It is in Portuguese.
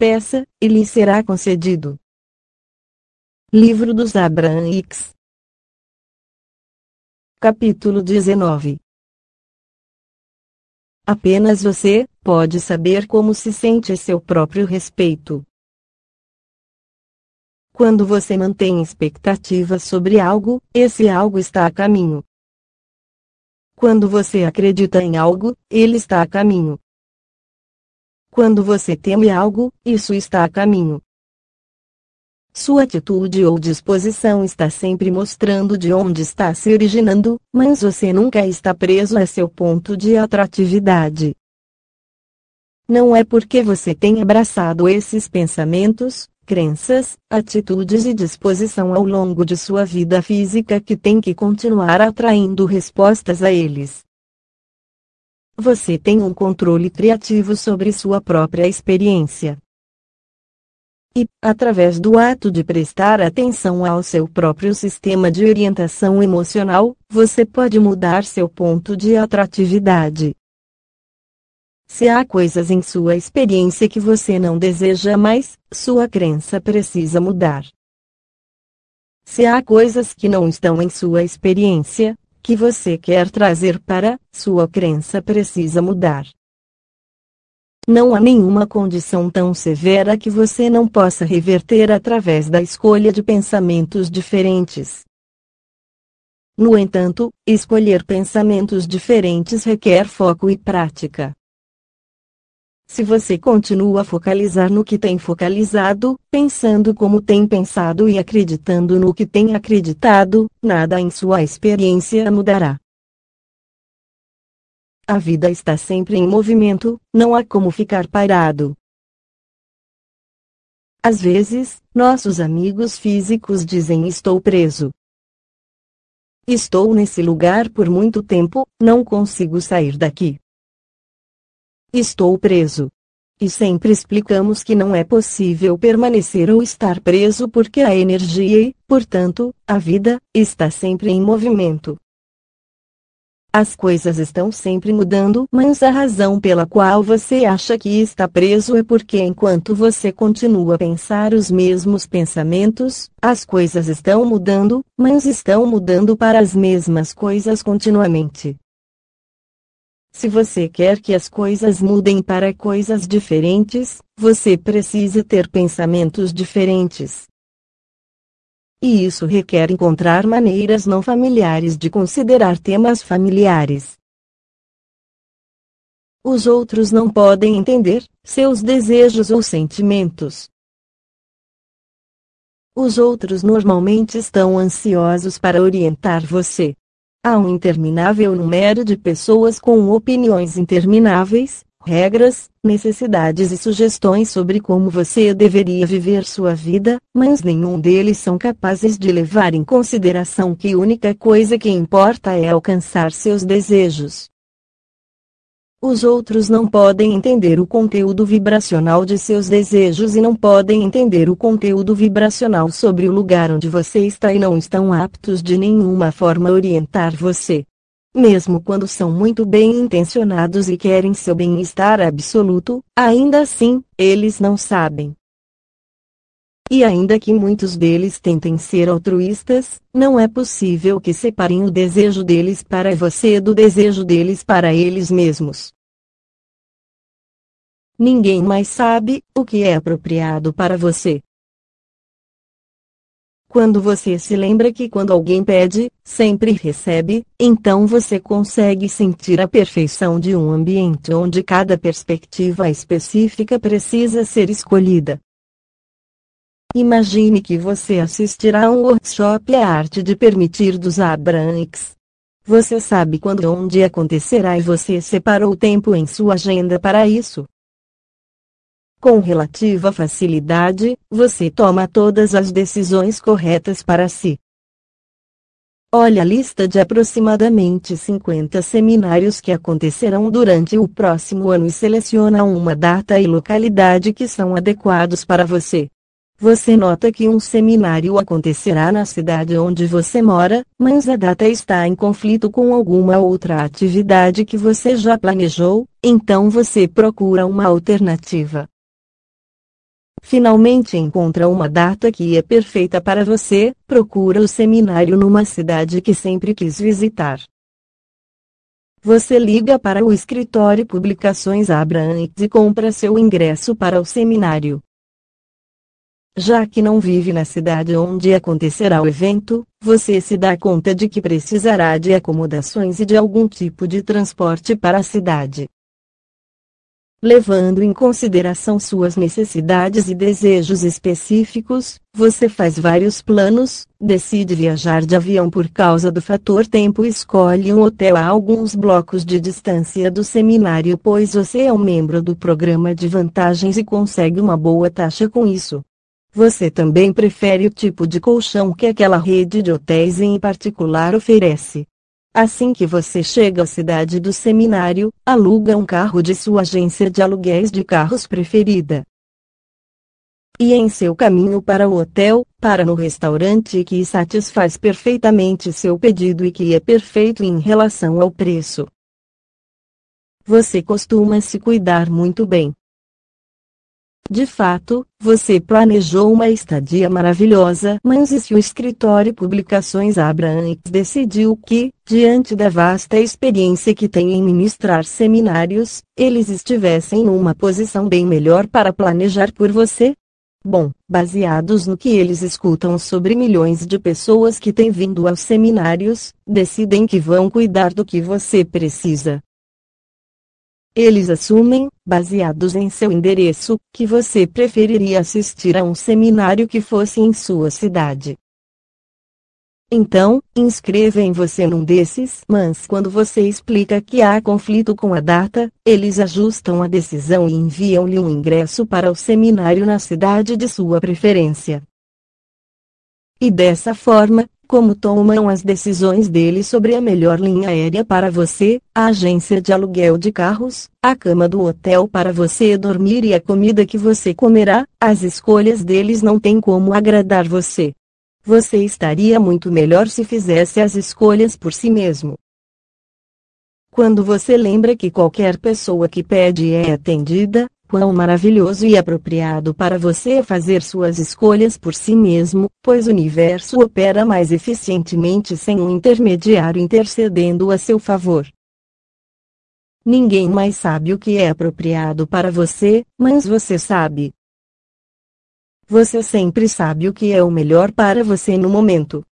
peça, e lhe será concedido. Livro dos Abraãics Capítulo 19 Apenas você pode saber como se sente a seu próprio respeito. Quando você mantém expectativas sobre algo, esse algo está a caminho. Quando você acredita em algo, ele está a caminho. Quando você teme algo, isso está a caminho. Sua atitude ou disposição está sempre mostrando de onde está se originando, mas você nunca está preso a seu ponto de atratividade. Não é porque você tem abraçado esses pensamentos, crenças, atitudes e disposição ao longo de sua vida física que tem que continuar atraindo respostas a eles. Você tem um controle criativo sobre sua própria experiência. E, através do ato de prestar atenção ao seu próprio sistema de orientação emocional, você pode mudar seu ponto de atratividade. Se há coisas em sua experiência que você não deseja mais, sua crença precisa mudar. Se há coisas que não estão em sua experiência, que você quer trazer para, sua crença precisa mudar. Não há nenhuma condição tão severa que você não possa reverter através da escolha de pensamentos diferentes. No entanto, escolher pensamentos diferentes requer foco e prática. Se você continua a focalizar no que tem focalizado, pensando como tem pensado e acreditando no que tem acreditado, nada em sua experiência mudará. A vida está sempre em movimento, não há como ficar parado. Às vezes, nossos amigos físicos dizem estou preso. Estou nesse lugar por muito tempo, não consigo sair daqui. Estou preso. E sempre explicamos que não é possível permanecer ou estar preso porque a energia e, portanto, a vida, está sempre em movimento. As coisas estão sempre mudando, mas a razão pela qual você acha que está preso é porque enquanto você continua a pensar os mesmos pensamentos, as coisas estão mudando, mas estão mudando para as mesmas coisas continuamente. Se você quer que as coisas mudem para coisas diferentes, você precisa ter pensamentos diferentes. E isso requer encontrar maneiras não familiares de considerar temas familiares. Os outros não podem entender seus desejos ou sentimentos. Os outros normalmente estão ansiosos para orientar você. Há um interminável número de pessoas com opiniões intermináveis, regras, necessidades e sugestões sobre como você deveria viver sua vida, mas nenhum deles são capazes de levar em consideração que a única coisa que importa é alcançar seus desejos. Os outros não podem entender o conteúdo vibracional de seus desejos e não podem entender o conteúdo vibracional sobre o lugar onde você está e não estão aptos de nenhuma forma a orientar você. Mesmo quando são muito bem intencionados e querem seu bem-estar absoluto, ainda assim, eles não sabem. E ainda que muitos deles tentem ser altruístas, não é possível que separem o desejo deles para você do desejo deles para eles mesmos. Ninguém mais sabe o que é apropriado para você. Quando você se lembra que quando alguém pede, sempre recebe, então você consegue sentir a perfeição de um ambiente onde cada perspectiva específica precisa ser escolhida. Imagine que você assistirá a um workshop A Arte de Permitir dos Abrahamics. Você sabe quando e onde acontecerá e você separou tempo em sua agenda para isso. Com relativa facilidade, você toma todas as decisões corretas para si. Olhe a lista de aproximadamente 50 seminários que acontecerão durante o próximo ano e seleciona uma data e localidade que são adequados para você. Você nota que um seminário acontecerá na cidade onde você mora, mas a data está em conflito com alguma outra atividade que você já planejou, então você procura uma alternativa. finalmente encontra uma data que é perfeita para você, procura o seminário numa cidade que sempre quis visitar. Você liga para o escritório Publicações Abraham e compra seu ingresso para o seminário. Já que não vive na cidade onde acontecerá o evento, você se dá conta de que precisará de acomodações e de algum tipo de transporte para a cidade. Levando em consideração suas necessidades e desejos específicos, você faz vários planos, decide viajar de avião por causa do fator tempo e escolhe um hotel a alguns blocos de distância do seminário pois você é um membro do programa de vantagens e consegue uma boa taxa com isso. Você também prefere o tipo de colchão que aquela rede de hotéis em particular oferece. Assim que você chega à cidade do seminário, aluga um carro de sua agência de aluguéis de carros preferida. E em seu caminho para o hotel, para no restaurante que satisfaz perfeitamente seu pedido e que é perfeito em relação ao preço. Você costuma se cuidar muito bem. De fato, você planejou uma estadia maravilhosa, mas e se o escritório Publicações Abraham decidiu que, diante da vasta experiência que tem em ministrar seminários, eles estivessem numa posição bem melhor para planejar por você? Bom, baseados no que eles escutam sobre milhões de pessoas que têm vindo aos seminários, decidem que vão cuidar do que você precisa. Eles assumem, baseados em seu endereço, que você preferiria assistir a um seminário que fosse em sua cidade. Então, inscrevem você num desses, mas quando você explica que há conflito com a data, eles ajustam a decisão e enviam-lhe um ingresso para o seminário na cidade de sua preferência. E dessa forma, como tomam as decisões deles sobre a melhor linha aérea para você, a agência de aluguel de carros, a cama do hotel para você dormir e a comida que você comerá, as escolhas deles não têm como agradar você. Você estaria muito melhor se fizesse as escolhas por si mesmo. Quando você lembra que qualquer pessoa que pede é atendida, Quão maravilhoso e apropriado para você fazer suas escolhas por si mesmo, pois o universo opera mais eficientemente sem um intermediário intercedendo a seu favor. Ninguém mais sabe o que é apropriado para você, mas você sabe. Você sempre sabe o que é o melhor para você no momento.